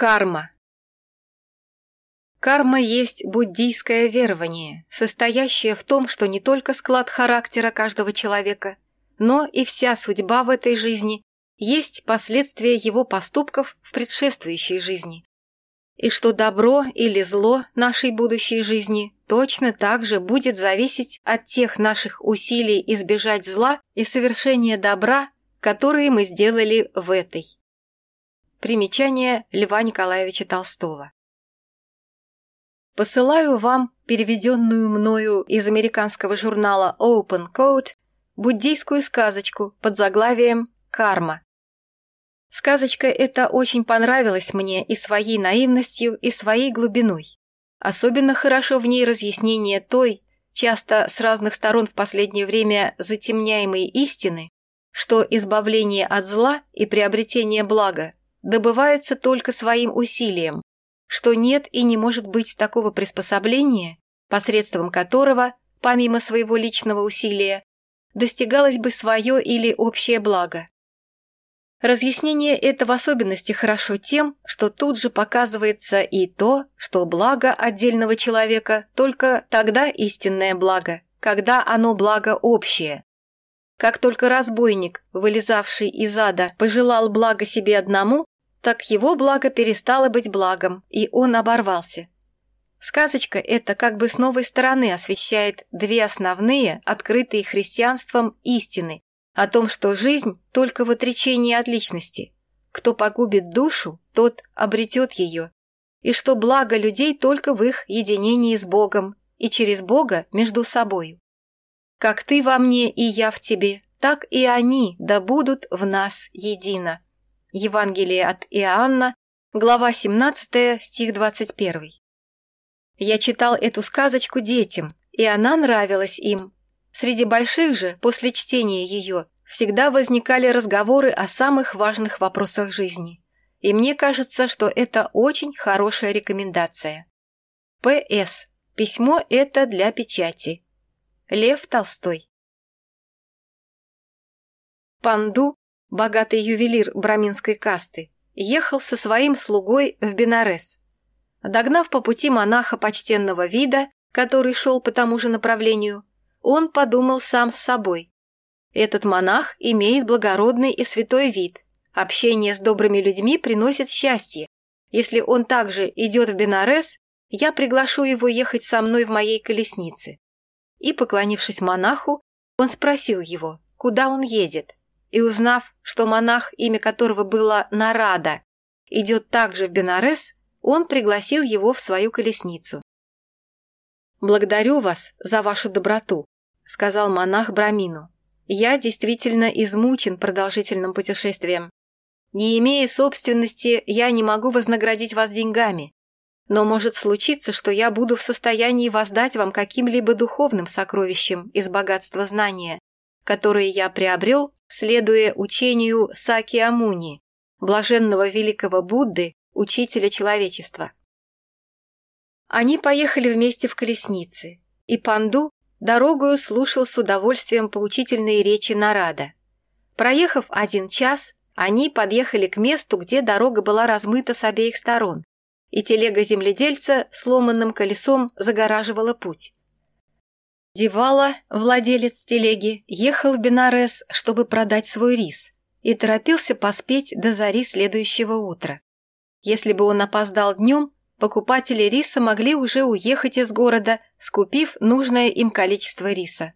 Карма. Карма есть буддийское верование, состоящее в том, что не только склад характера каждого человека, но и вся судьба в этой жизни есть последствия его поступков в предшествующей жизни. И что добро или зло нашей будущей жизни точно так же будет зависеть от тех наших усилий избежать зла и совершения добра, которые мы сделали в этой. Примечание Льва Николаевича Толстого. Посылаю вам переведенную мною из американского журнала Open Code буддийскую сказочку под заглавием «Карма». Сказочка эта очень понравилась мне и своей наивностью, и своей глубиной. Особенно хорошо в ней разъяснение той, часто с разных сторон в последнее время затемняемой истины, что избавление от зла и приобретение блага добывается только своим усилием, что нет и не может быть такого приспособления, посредством которого, помимо своего личного усилия, достигалось бы свое или общее благо. Разъяснение это в особенности хорошо тем, что тут же показывается и то, что благо отдельного человека только тогда истинное благо, когда оно благо общее. Как только разбойник, вылезавший из ада, пожелал блага себе одному, так его благо перестало быть благом, и он оборвался. Сказочка эта как бы с новой стороны освещает две основные, открытые христианством, истины о том, что жизнь только в отречении от личности. Кто погубит душу, тот обретет ее, и что благо людей только в их единении с Богом и через Бога между собою. Как ты во мне и я в тебе, так и они да будут в нас едино. Евангелие от Иоанна, глава 17, стих 21. Я читал эту сказочку детям, и она нравилась им. Среди больших же, после чтения ее, всегда возникали разговоры о самых важных вопросах жизни. И мне кажется, что это очень хорошая рекомендация. П.С. Письмо это для печати. Лев Толстой. Панду богатый ювелир браминской касты, ехал со своим слугой в Бенарес. Догнав по пути монаха почтенного вида, который шел по тому же направлению, он подумал сам с собой. Этот монах имеет благородный и святой вид. Общение с добрыми людьми приносит счастье. Если он также идет в Бенарес, я приглашу его ехать со мной в моей колеснице. И, поклонившись монаху, он спросил его, куда он едет и узнав, что монах, имя которого было Нарада, идет также в Бенарес, он пригласил его в свою колесницу. «Благодарю вас за вашу доброту», — сказал монах Брамину. «Я действительно измучен продолжительным путешествием. Не имея собственности, я не могу вознаградить вас деньгами. Но может случиться, что я буду в состоянии воздать вам каким-либо духовным сокровищем из богатства знания, которые я приобрел, следуя учению Саки Амуни, блаженного великого Будды, учителя человечества. Они поехали вместе в колеснице, и Панду дорогою слушал с удовольствием поучительные речи Нарада. Проехав один час, они подъехали к месту, где дорога была размыта с обеих сторон, и телега земледельца сломанным колесом загораживала путь. Девала, владелец телеги, ехал в Бенарес, чтобы продать свой рис, и торопился поспеть до зари следующего утра. Если бы он опоздал днем, покупатели риса могли уже уехать из города, скупив нужное им количество риса.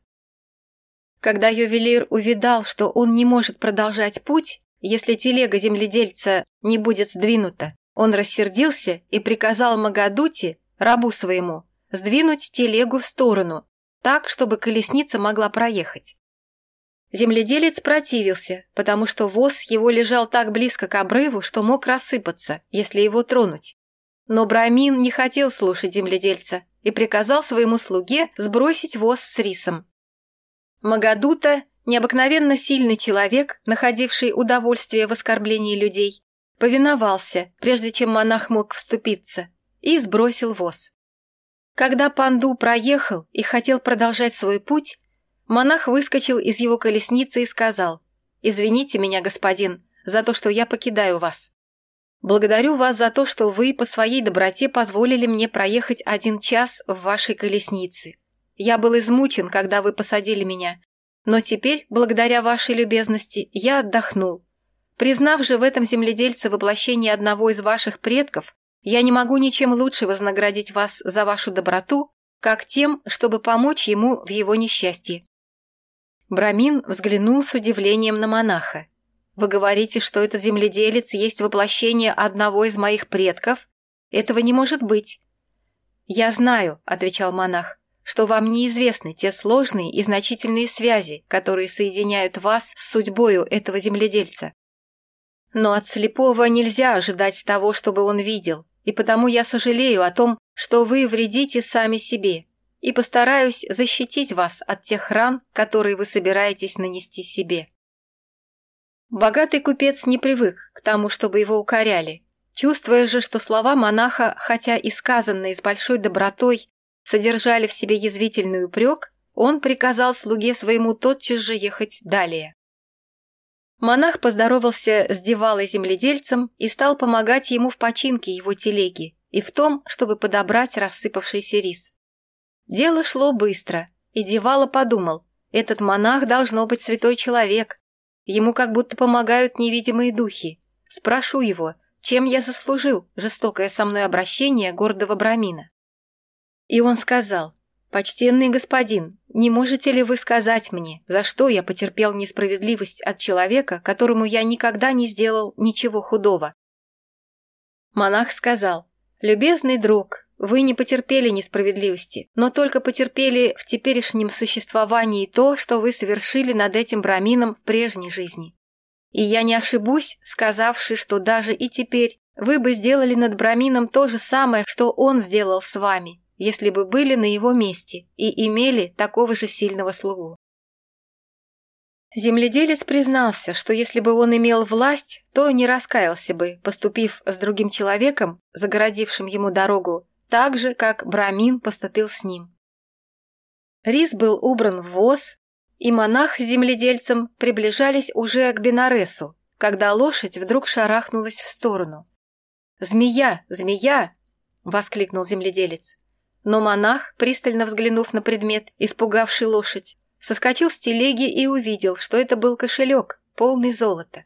Когда ювелир увидал, что он не может продолжать путь, если телега земледельца не будет сдвинута, он рассердился и приказал Магадути, рабу своему, сдвинуть телегу в сторону так, чтобы колесница могла проехать. Земледелец противился, потому что воз его лежал так близко к обрыву, что мог рассыпаться, если его тронуть. Но Брамин не хотел слушать земледельца и приказал своему слуге сбросить воз с рисом. Магадута, необыкновенно сильный человек, находивший удовольствие в оскорблении людей, повиновался, прежде чем монах мог вступиться, и сбросил воз. Когда панду проехал и хотел продолжать свой путь, монах выскочил из его колесницы и сказал, «Извините меня, господин, за то, что я покидаю вас. Благодарю вас за то, что вы по своей доброте позволили мне проехать один час в вашей колеснице. Я был измучен, когда вы посадили меня, но теперь, благодаря вашей любезности, я отдохнул. Признав же в этом земледельце воплощение одного из ваших предков, я не могу ничем лучше вознаградить вас за вашу доброту, как тем, чтобы помочь ему в его несчастье. Брамин взглянул с удивлением на монаха. Вы говорите, что этот земледелец есть воплощение одного из моих предков? Этого не может быть. Я знаю, отвечал монах, что вам неизвестны те сложные и значительные связи, которые соединяют вас с судьбою этого земледельца. Но от слепого нельзя ожидать того, чтобы он видел, и потому я сожалею о том, что вы вредите сами себе, и постараюсь защитить вас от тех ран, которые вы собираетесь нанести себе». Богатый купец не привык к тому, чтобы его укоряли, чувствуя же, что слова монаха, хотя и сказанные с большой добротой, содержали в себе язвительный упрек, он приказал слуге своему тотчас же ехать далее. Монах поздоровался с девалой земледельцем и стал помогать ему в починке его телеги и в том, чтобы подобрать рассыпавшийся рис. Дело шло быстро, и девала подумал, этот монах должно быть святой человек, Ему как будто помогают невидимые духи. Спрошу его, чем я заслужил жестокое со мной обращение гордого Брамина. И он сказал, «Почтенный господин, не можете ли вы сказать мне, за что я потерпел несправедливость от человека, которому я никогда не сделал ничего худого?» Монах сказал, «Любезный друг, вы не потерпели несправедливости, но только потерпели в теперешнем существовании то, что вы совершили над этим брамином в прежней жизни. И я не ошибусь, сказавши, что даже и теперь вы бы сделали над брамином то же самое, что он сделал с вами, если бы были на его месте и имели такого же сильного слугу. Земледелец признался, что если бы он имел власть, то не раскаялся бы, поступив с другим человеком, загородившим ему дорогу, так же, как Брамин поступил с ним. Рис был убран в воз, и монах с земледельцем приближались уже к Бенаресу, когда лошадь вдруг шарахнулась в сторону. «Змея! Змея!» — воскликнул земледелец. Но монах, пристально взглянув на предмет, испугавший лошадь, соскочил с телеги и увидел, что это был кошелек, полный золота.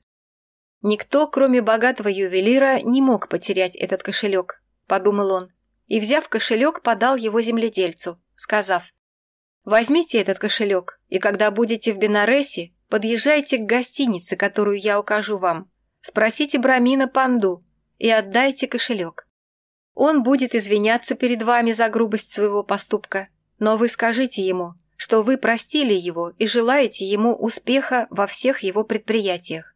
Никто, кроме богатого ювелира, не мог потерять этот кошелек, подумал он, и, взяв кошелек, подал его земледельцу, сказав, «Возьмите этот кошелек, и когда будете в Бенаресе, подъезжайте к гостинице, которую я укажу вам. Спросите Брамина Панду и отдайте кошелек. Он будет извиняться перед вами за грубость своего поступка, но вы скажите ему, что вы простили его и желаете ему успеха во всех его предприятиях.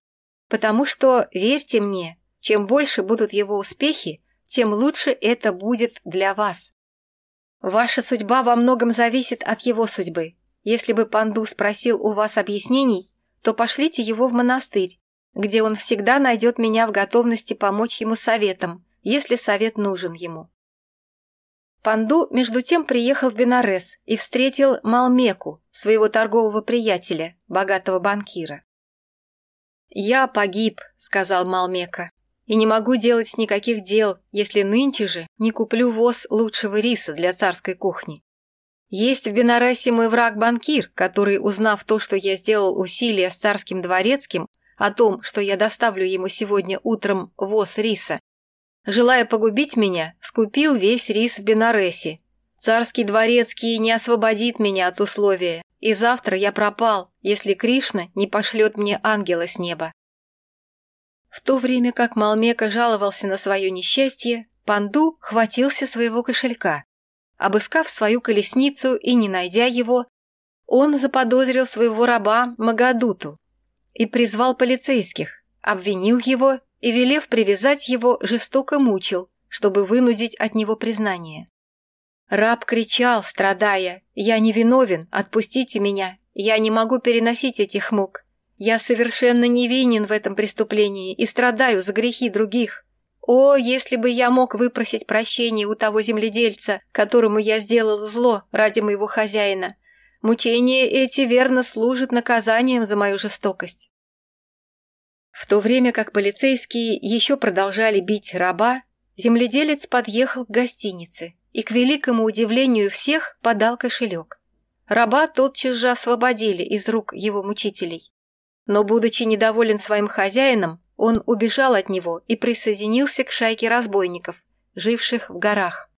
Потому что, верьте мне, чем больше будут его успехи, тем лучше это будет для вас. Ваша судьба во многом зависит от его судьбы. Если бы Панду спросил у вас объяснений, то пошлите его в монастырь, где он всегда найдет меня в готовности помочь ему советом, если совет нужен ему. Панду, между тем, приехал в Бенарес и встретил Малмеку, своего торгового приятеля, богатого банкира. «Я погиб», — сказал Малмека, и не могу делать никаких дел, если нынче же не куплю воз лучшего риса для царской кухни. Есть в Бенарасе мой враг-банкир, который, узнав то, что я сделал усилия с царским дворецким, о том, что я доставлю ему сегодня утром воз риса, Желая погубить меня, скупил весь рис в Бенаресе. Царский дворецкий не освободит меня от условия, и завтра я пропал, если Кришна не пошлет мне ангела с неба. В то время как Малмека жаловался на свое несчастье, Панду хватился своего кошелька. Обыскав свою колесницу и не найдя его, он заподозрил своего раба Магадуту и призвал полицейских, обвинил его и, велев привязать его, жестоко мучил, чтобы вынудить от него признание. Раб кричал, страдая, «Я не виновен, отпустите меня, я не могу переносить этих мук, я совершенно невинен в этом преступлении и страдаю за грехи других. О, если бы я мог выпросить прощения у того земледельца, которому я сделал зло ради моего хозяина. Мучения эти верно служат наказанием за мою жестокость. В то время как полицейские еще продолжали бить раба, земледелец подъехал к гостинице и, к великому удивлению всех, подал кошелек. Раба тотчас же освободили из рук его мучителей. Но, будучи недоволен своим хозяином, он убежал от него и присоединился к шайке разбойников, живших в горах.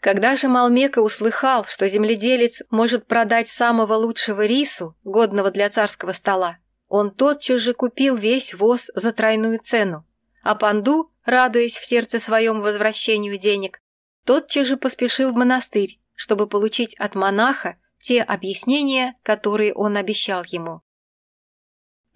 Когда же Малмека услыхал, что земледелец может продать самого лучшего рису, годного для царского стола, он тотчас же купил весь воз за тройную цену, а Панду, радуясь в сердце своем возвращению денег, тотчас же поспешил в монастырь, чтобы получить от монаха те объяснения, которые он обещал ему.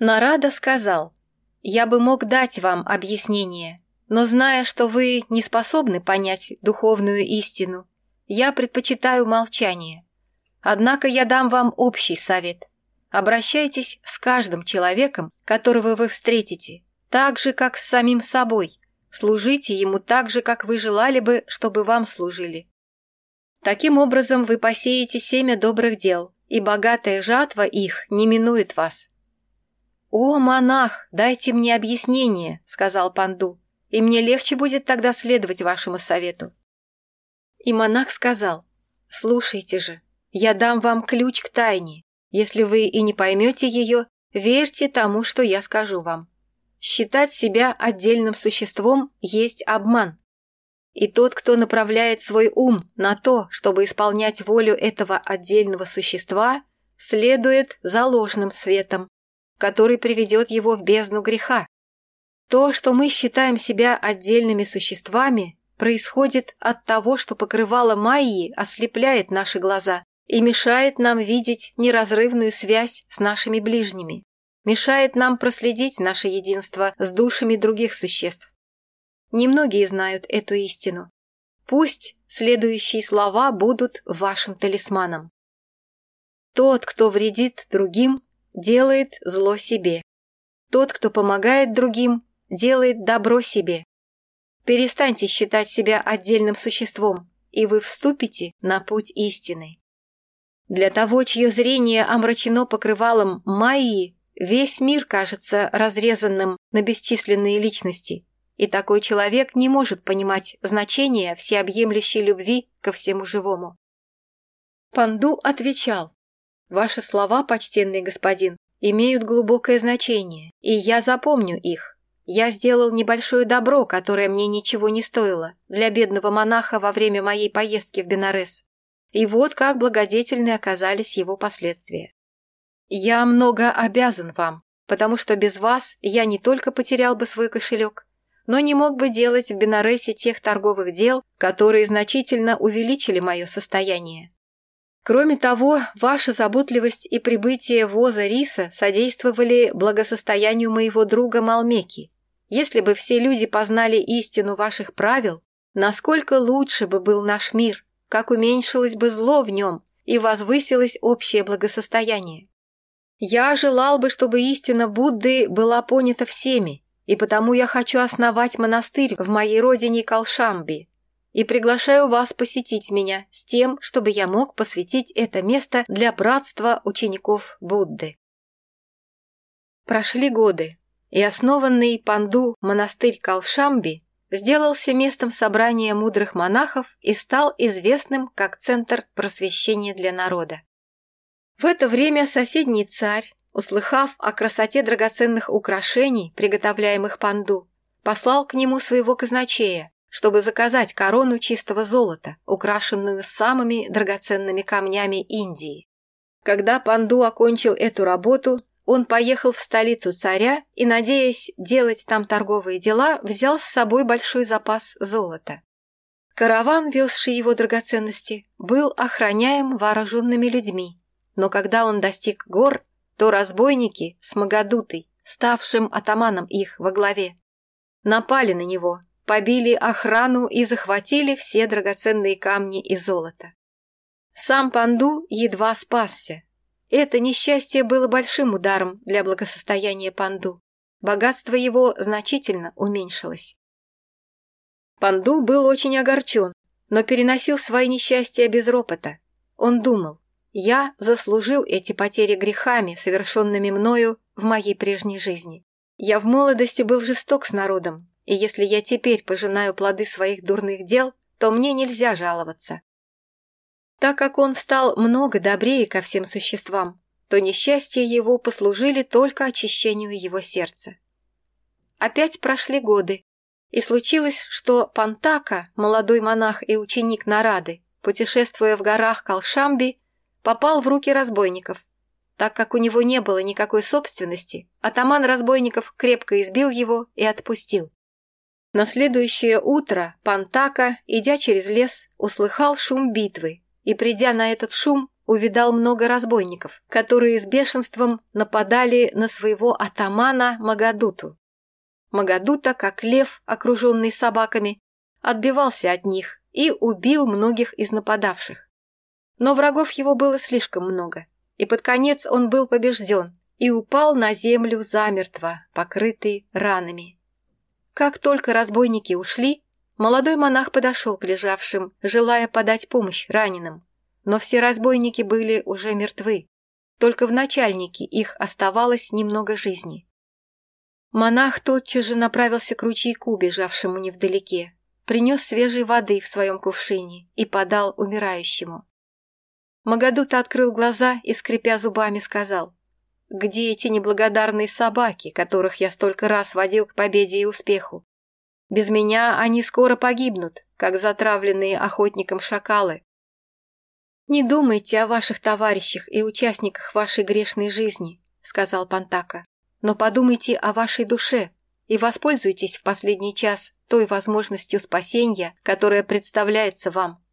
Нарада сказал, «Я бы мог дать вам объяснение, но зная, что вы не способны понять духовную истину, я предпочитаю молчание. Однако я дам вам общий совет. обращайтесь с каждым человеком, которого вы встретите, так же, как с самим собой. Служите ему так же, как вы желали бы, чтобы вам служили. Таким образом вы посеете семя добрых дел, и богатая жатва их не минует вас. «О, монах, дайте мне объяснение», — сказал Панду, «и мне легче будет тогда следовать вашему совету». И монах сказал, «Слушайте же, я дам вам ключ к тайне, если вы и не поймете ее, верьте тому, что я скажу вам. Считать себя отдельным существом есть обман. И тот, кто направляет свой ум на то, чтобы исполнять волю этого отдельного существа, следует за ложным светом, который приведет его в бездну греха. То, что мы считаем себя отдельными существами, происходит от того, что покрывало Майи ослепляет наши глаза. и мешает нам видеть неразрывную связь с нашими ближними, мешает нам проследить наше единство с душами других существ. Немногие знают эту истину. Пусть следующие слова будут вашим талисманом. Тот, кто вредит другим, делает зло себе. Тот, кто помогает другим, делает добро себе. Перестаньте считать себя отдельным существом, и вы вступите на путь истины. Для того, чье зрение омрачено покрывалом «Майи», весь мир кажется разрезанным на бесчисленные личности, и такой человек не может понимать значение всеобъемлющей любви ко всему живому. Панду отвечал, «Ваши слова, почтенный господин, имеют глубокое значение, и я запомню их. Я сделал небольшое добро, которое мне ничего не стоило, для бедного монаха во время моей поездки в Бенарес и вот как благодетельны оказались его последствия. «Я много обязан вам, потому что без вас я не только потерял бы свой кошелек, но не мог бы делать в Бенаресе тех торговых дел, которые значительно увеличили мое состояние. Кроме того, ваша заботливость и прибытие воза риса содействовали благосостоянию моего друга Малмеки. Если бы все люди познали истину ваших правил, насколько лучше бы был наш мир, как уменьшилось бы зло в нем и возвысилось общее благосостояние. Я желал бы, чтобы истина Будды была понята всеми, и потому я хочу основать монастырь в моей родине Калшамби и приглашаю вас посетить меня с тем, чтобы я мог посвятить это место для братства учеников Будды. Прошли годы, и основанный Панду монастырь Калшамби сделался местом собрания мудрых монахов и стал известным как центр просвещения для народа. В это время соседний царь, услыхав о красоте драгоценных украшений, приготовляемых панду, послал к нему своего казначея, чтобы заказать корону чистого золота, украшенную самыми драгоценными камнями Индии. Когда панду окончил эту работу, он поехал в столицу царя и, надеясь делать там торговые дела, взял с собой большой запас золота. Караван, везший его драгоценности, был охраняем вооруженными людьми, но когда он достиг гор, то разбойники с Магадутой, ставшим атаманом их во главе, напали на него, побили охрану и захватили все драгоценные камни и золото. Сам Панду едва спасся. Это несчастье было большим ударом для благосостояния Панду. Богатство его значительно уменьшилось. Панду был очень огорчен, но переносил свои несчастья без ропота. Он думал, я заслужил эти потери грехами, совершенными мною в моей прежней жизни. Я в молодости был жесток с народом, и если я теперь пожинаю плоды своих дурных дел, то мне нельзя жаловаться. Так как он стал много добрее ко всем существам, то несчастья его послужили только очищению его сердца. Опять прошли годы, и случилось, что Пантака, молодой монах и ученик Нарады, путешествуя в горах Калшамби, попал в руки разбойников. Так как у него не было никакой собственности, атаман разбойников крепко избил его и отпустил. На следующее утро Пантака, идя через лес, услыхал шум битвы и придя на этот шум, увидал много разбойников, которые с бешенством нападали на своего атамана Магадуту. Магадута, как лев, окруженный собаками, отбивался от них и убил многих из нападавших. Но врагов его было слишком много, и под конец он был побежден и упал на землю замертво, покрытый ранами. Как только разбойники ушли, Молодой монах подошел к лежавшим, желая подать помощь раненым. Но все разбойники были уже мертвы. Только в начальнике их оставалось немного жизни. Монах тотчас же направился к ручейку, бежавшему невдалеке. Принес свежей воды в своем кувшине и подал умирающему. Магадута открыл глаза и, скрипя зубами, сказал, «Где эти неблагодарные собаки, которых я столько раз водил к победе и успеху? Без меня они скоро погибнут, как затравленные охотником шакалы. «Не думайте о ваших товарищах и участниках вашей грешной жизни», — сказал Пантака, «но подумайте о вашей душе и воспользуйтесь в последний час той возможностью спасения, которая представляется вам.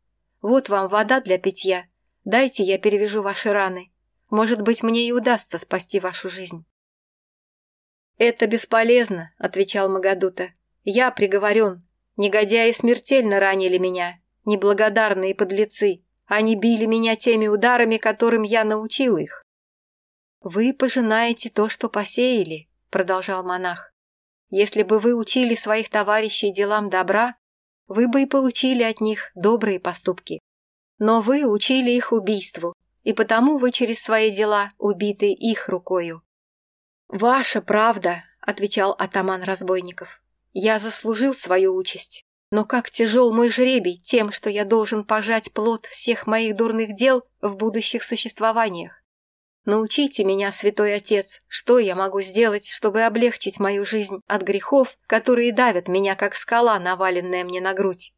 Вот вам вода для питья. Дайте я перевяжу ваши раны. Может быть, мне и удастся спасти вашу жизнь». «Это бесполезно», — отвечал Магадута. Я приговорен. Негодяи смертельно ранили меня, неблагодарные подлецы. Они били меня теми ударами, которым я научил их. «Вы пожинаете то, что посеяли», — продолжал монах. «Если бы вы учили своих товарищей делам добра, вы бы и получили от них добрые поступки. Но вы учили их убийству, и потому вы через свои дела убиты их рукою». «Ваша правда», — отвечал атаман разбойников. Я заслужил свою участь. Но как тяжел мой жребий тем, что я должен пожать плод всех моих дурных дел в будущих существованиях. Научите меня, святой отец, что я могу сделать, чтобы облегчить мою жизнь от грехов, которые давят меня, как скала, наваленная мне на грудь.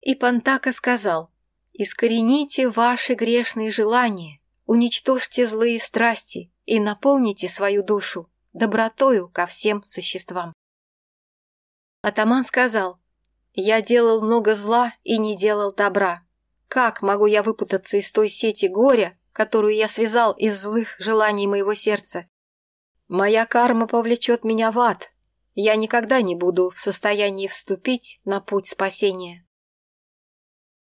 И Пантака сказал, «Искорените ваши грешные желания, уничтожьте злые страсти и наполните свою душу добротою ко всем существам». Атаман сказал, «Я делал много зла и не делал добра. Как могу я выпутаться из той сети горя, которую я связал из злых желаний моего сердца. Моя карма повлечет меня в ад. Я никогда не буду в состоянии вступить на путь спасения.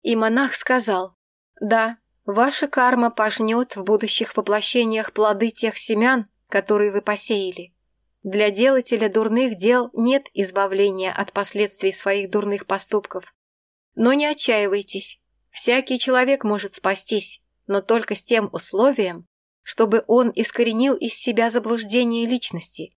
И монах сказал, да, ваша карма пожнет в будущих воплощениях плоды тех семян, которые вы посеяли. Для делателя дурных дел нет избавления от последствий своих дурных поступков. Но не отчаивайтесь. Всякий человек может спастись, но только с тем условием, чтобы он искоренил из себя заблуждение личности.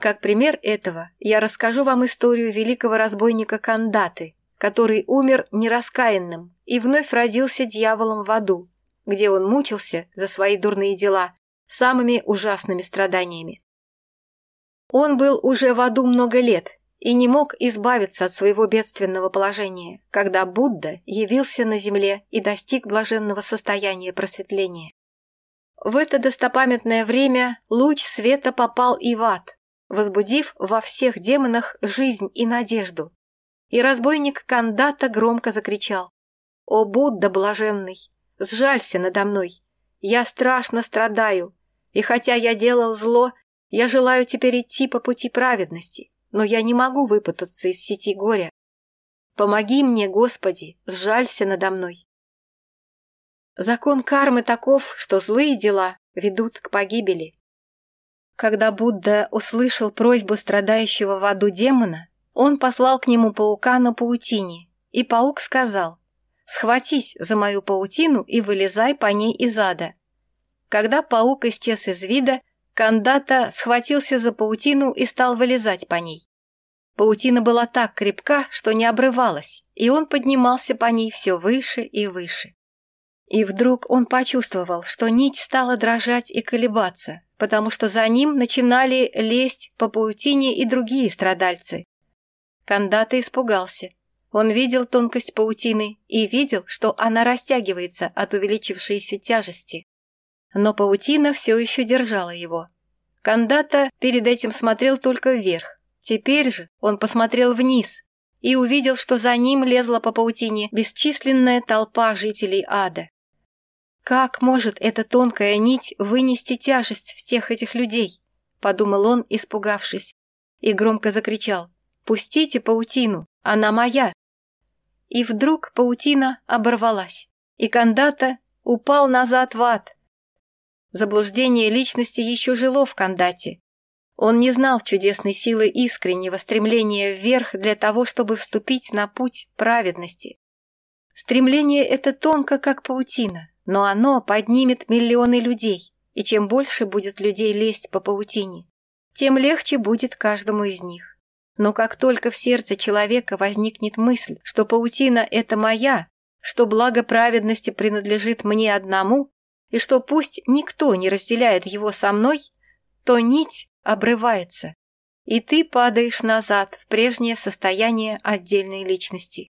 Как пример этого я расскажу вам историю великого разбойника Кандаты, который умер нераскаянным и вновь родился дьяволом в аду, где он мучился за свои дурные дела самыми ужасными страданиями. Он был уже в аду много лет и не мог избавиться от своего бедственного положения, когда Будда явился на земле и достиг блаженного состояния просветления. В это достопамятное время луч света попал и в ад, возбудив во всех демонах жизнь и надежду. И разбойник Кандата громко закричал «О Будда блаженный, сжалься надо мной! Я страшно страдаю, и хотя я делал зло, Я желаю теперь идти по пути праведности, но я не могу выпутаться из сети горя. Помоги мне, Господи, сжалься надо мной. Закон кармы таков, что злые дела ведут к погибели. Когда Будда услышал просьбу страдающего в аду демона, он послал к нему паука на паутине, и паук сказал, «Схватись за мою паутину и вылезай по ней из ада». Когда паук исчез из вида, Кандата схватился за паутину и стал вылезать по ней. Паутина была так крепка, что не обрывалась, и он поднимался по ней все выше и выше. И вдруг он почувствовал, что нить стала дрожать и колебаться, потому что за ним начинали лезть по паутине и другие страдальцы. Кандата испугался. Он видел тонкость паутины и видел, что она растягивается от увеличившейся тяжести но паутина все еще держала его. Кандата перед этим смотрел только вверх. Теперь же он посмотрел вниз и увидел, что за ним лезла по паутине бесчисленная толпа жителей ада. «Как может эта тонкая нить вынести тяжесть всех этих людей?» — подумал он, испугавшись, и громко закричал. «Пустите паутину! Она моя!» И вдруг паутина оборвалась, и Кандата упал назад в ад — Заблуждение личности еще жило в Кандате. Он не знал чудесной силы искреннего стремления вверх для того, чтобы вступить на путь праведности. Стремление это тонко, как паутина, но оно поднимет миллионы людей, и чем больше будет людей лезть по паутине, тем легче будет каждому из них. Но как только в сердце человека возникнет мысль, что паутина — это моя, что благо праведности принадлежит мне одному, и И что пусть никто не разделяет его со мной, то нить обрывается, и ты падаешь назад в прежнее состояние отдельной личности.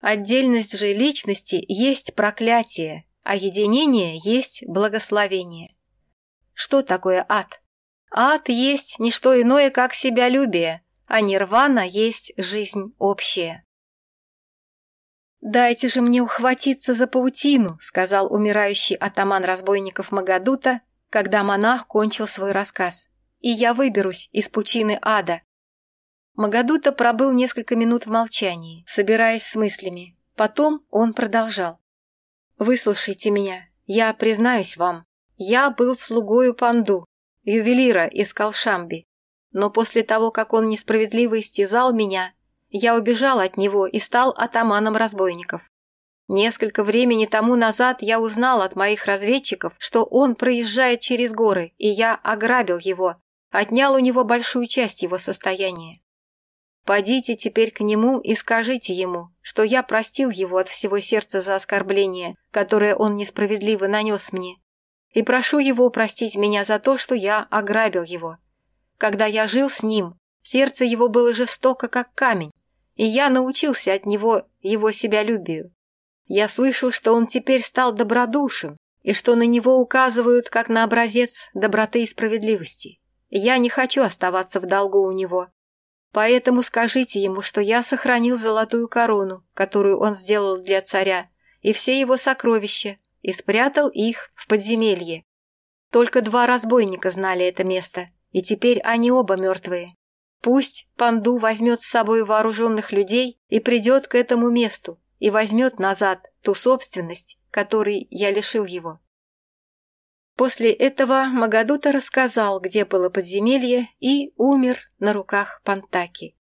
Отдельность же личности есть проклятие, а единение есть благословение. Что такое ад? Ад есть не что иное, как себялюбие, а нирвана есть жизнь общая. «Дайте же мне ухватиться за паутину», — сказал умирающий атаман разбойников Магадута, когда монах кончил свой рассказ, «и я выберусь из пучины ада». Магадута пробыл несколько минут в молчании, собираясь с мыслями. Потом он продолжал. Выслушайте меня, я признаюсь вам. Я был слугою Панду, ювелира из Калшамби. Но после того, как он несправедливо истязал меня, я убежал от него и стал атаманом разбойников. Несколько времени тому назад я узнал от моих разведчиков, что он проезжает через горы, и я ограбил его, отнял у него большую часть его состояния. Подите теперь к нему и скажите ему, что я простил его от всего сердца за оскорбление, которое он несправедливо нанес мне, и прошу его простить меня за то, что я ограбил его. Когда я жил с ним, сердце его было жестоко, как камень, и я научился от него его себялюбию. Я слышал, что он теперь стал добродушен, и что на него указывают как на образец доброты и справедливости. Я не хочу оставаться в долгу у него, Поэтому скажите ему, что я сохранил золотую корону, которую он сделал для царя, и все его сокровища, и спрятал их в подземелье. Только два разбойника знали это место, и теперь они оба мертвые. Пусть Панду возьмет с собой вооруженных людей и придет к этому месту, и возьмет назад ту собственность, которой я лишил его. После этого Магадута рассказал, где было подземелье, и умер на руках Пантаки.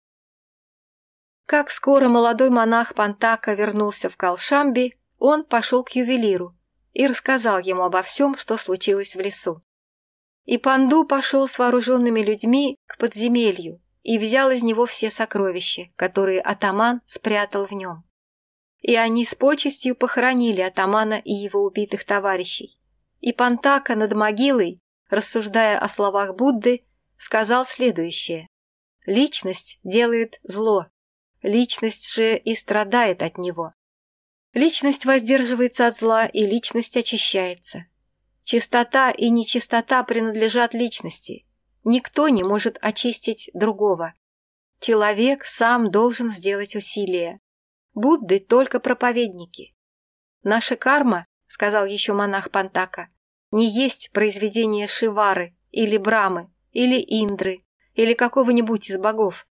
Как скоро молодой монах Пантака вернулся в Калшамби, он пошел к ювелиру и рассказал ему обо всем, что случилось в лесу. И Панду пошел с вооруженными людьми к подземелью и взял из него все сокровища, которые атаман спрятал в нем. И они с почестью похоронили атамана и его убитых товарищей. И Пантака над могилой, рассуждая о словах Будды, сказал следующее. Личность делает зло, личность же и страдает от него. Личность воздерживается от зла, и личность очищается. Чистота и нечистота принадлежат личности, Никто не может очистить другого. Человек сам должен сделать усилия. Будды только проповедники. Наша карма, сказал еще монах Пантака, не есть произведение Шивары или Брамы или Индры или какого-нибудь из богов.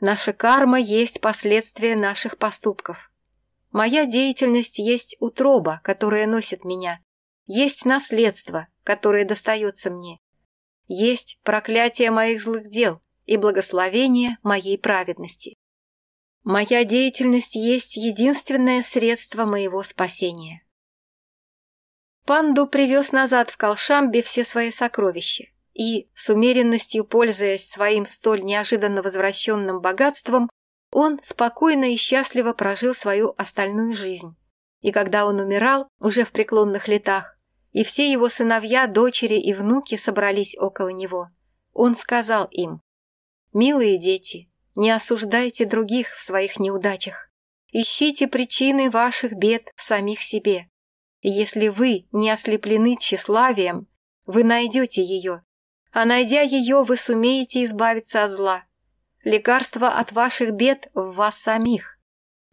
Наша карма есть последствия наших поступков. Моя деятельность есть утроба, которая носит меня, есть наследство, которое достается мне, Есть проклятие моих злых дел и благословение моей праведности. Моя деятельность есть единственное средство моего спасения. Панду привез назад в Колшамбе все свои сокровища. и, с умеренностью пользуясь своим столь неожиданно возвращенным богатством, он спокойно и счастливо прожил свою остальную жизнь. И когда он умирал, уже в преклонных летах, и все его сыновья, дочери и внуки собрались около него, он сказал им, «Милые дети, не осуждайте других в своих неудачах. Ищите причины ваших бед в самих себе. И если вы не ослеплены тщеславием, вы найдете ее. А найдя ее, вы сумеете избавиться от зла. Лекарство от ваших бед в вас самих.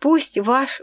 Пусть ваш